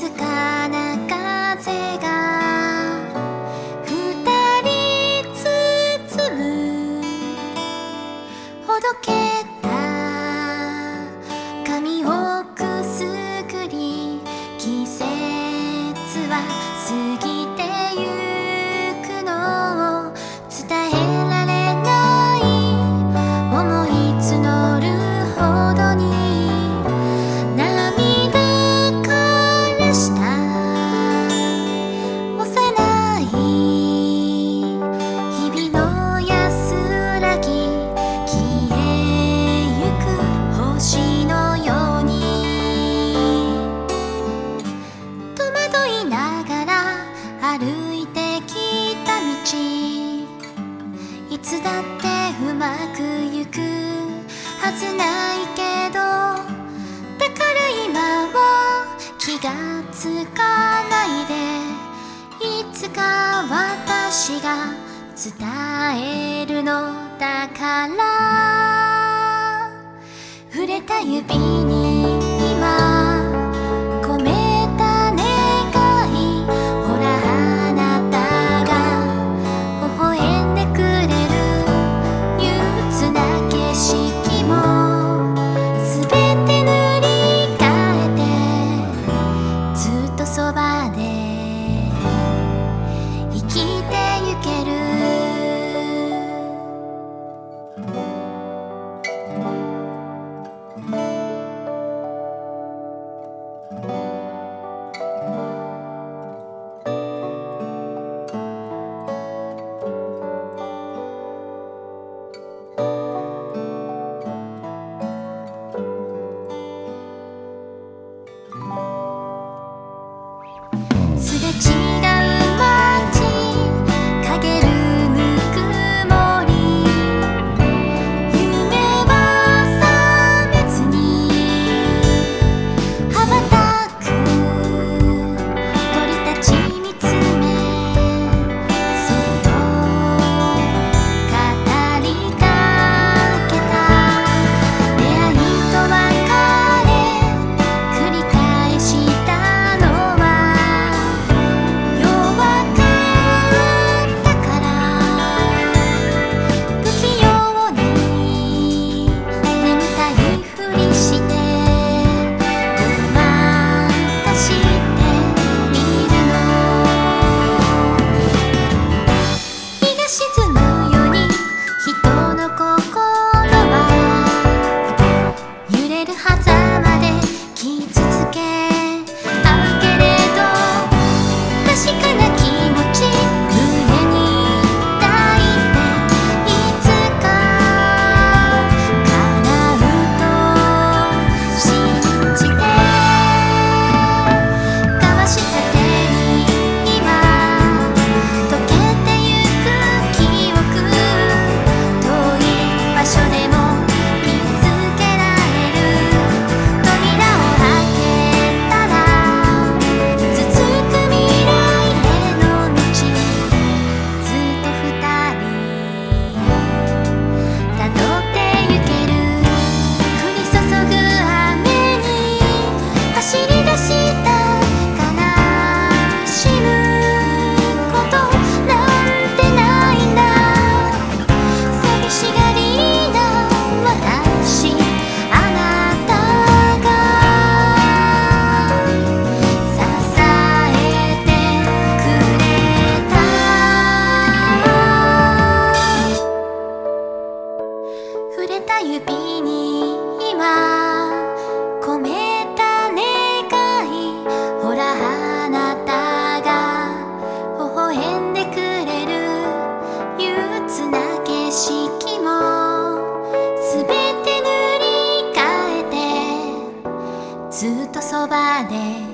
静かな風が二人包むほどけた髪をくすぐり季節は過ぎてゆく。はずないけどだから今は気がつかないでいつか私が伝えるのだから。触れた指に葉で生きてゆける」「Jesus. そで